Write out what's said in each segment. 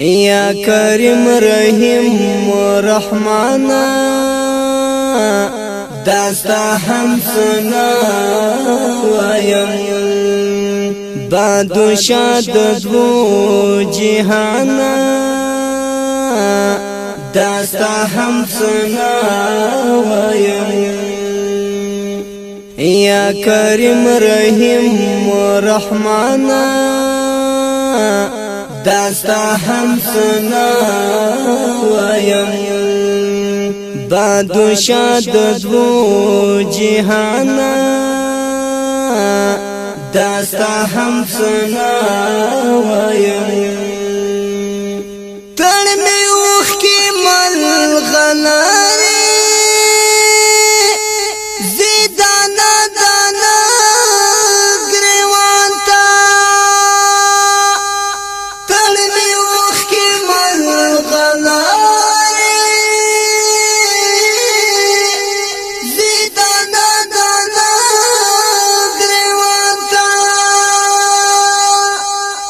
یا کریم رحیم رحمان داستا هم سنا وایم بادو شاد دو جهان داستا هم سنا وایم یا کریم رحیم رحمان داستا هم سنا وایم بادو شاد دو جهانا داستا هم سنا وایم تړمه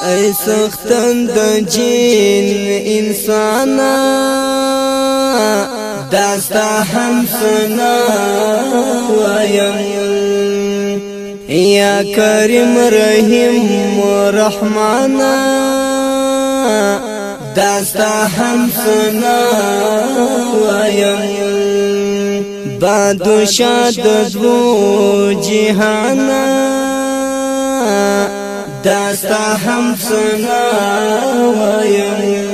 ای سختن د جین انسان داستا هم سنا وایم یا کریم رحیم رحمان داستا هم سنا وایم بادشاہ د دو جهان داستا هم سنا وایم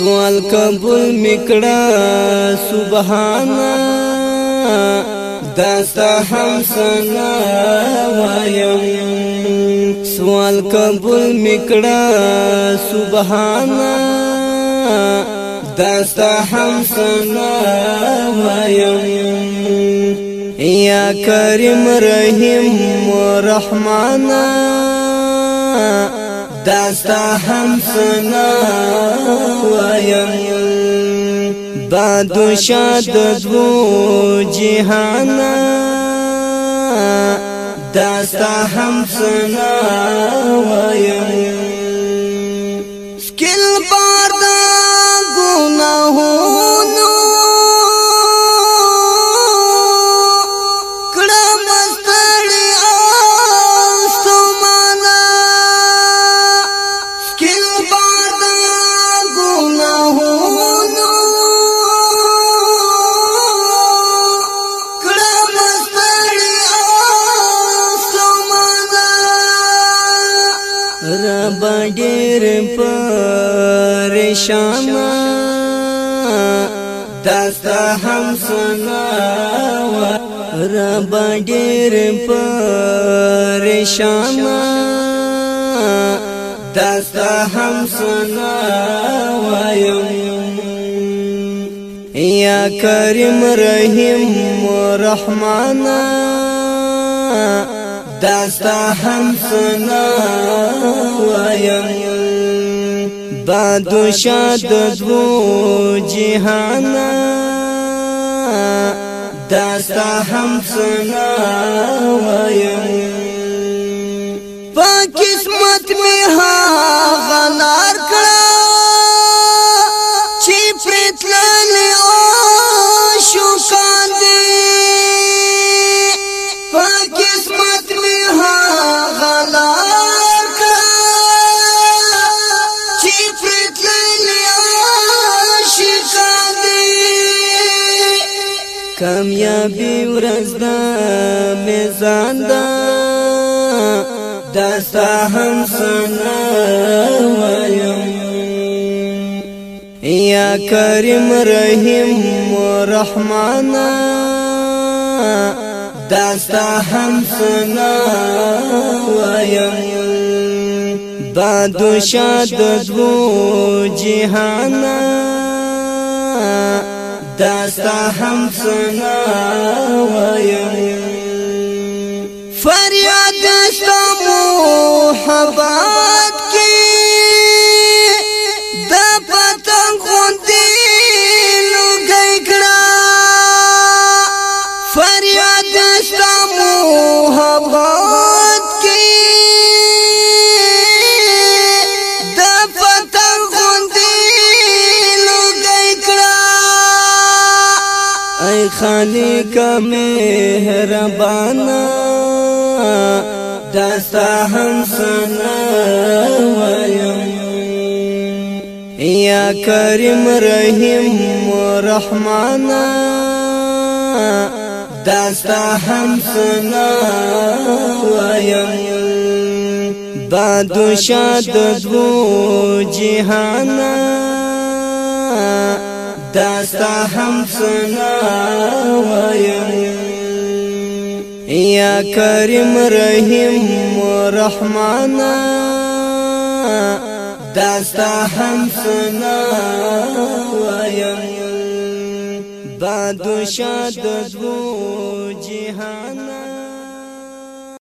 سوال قبول میکړه سبحان داستا هم سنا وایم سوال قبول میکړه سبحان داستا هم سنا وایم یا کریم رحیم رحمانا داستا هم سنا وایم بادو شاد دو جهانا داستا هم سنا وایم رب ډیر پریشان دستا هم سنا رب ډیر پریشان دستا هم سنا وایم یا کریم رحیم رحمانا داستا هم سنا وایم بادو شاد دو جهانا داستا هم سنا وایم پاکسمت می ها کامیابی ورځ دا میزان دا داستا هم سنا وایم یا کریم رحیم رحمان داستا هم سنا وایم بادو شاد دو جهانا داستا هم څنګه وایم فریاد داستا محبت خالق مهربانا دستا هم سنا ویم یا کریم رحیم رحمانا دستا هم سنا ویم بادشاہ د دو جهانا داستا هم سنا وایم یا کریم رحیم رحمان داستا هم سنا وایم بادشاہ د دو جهان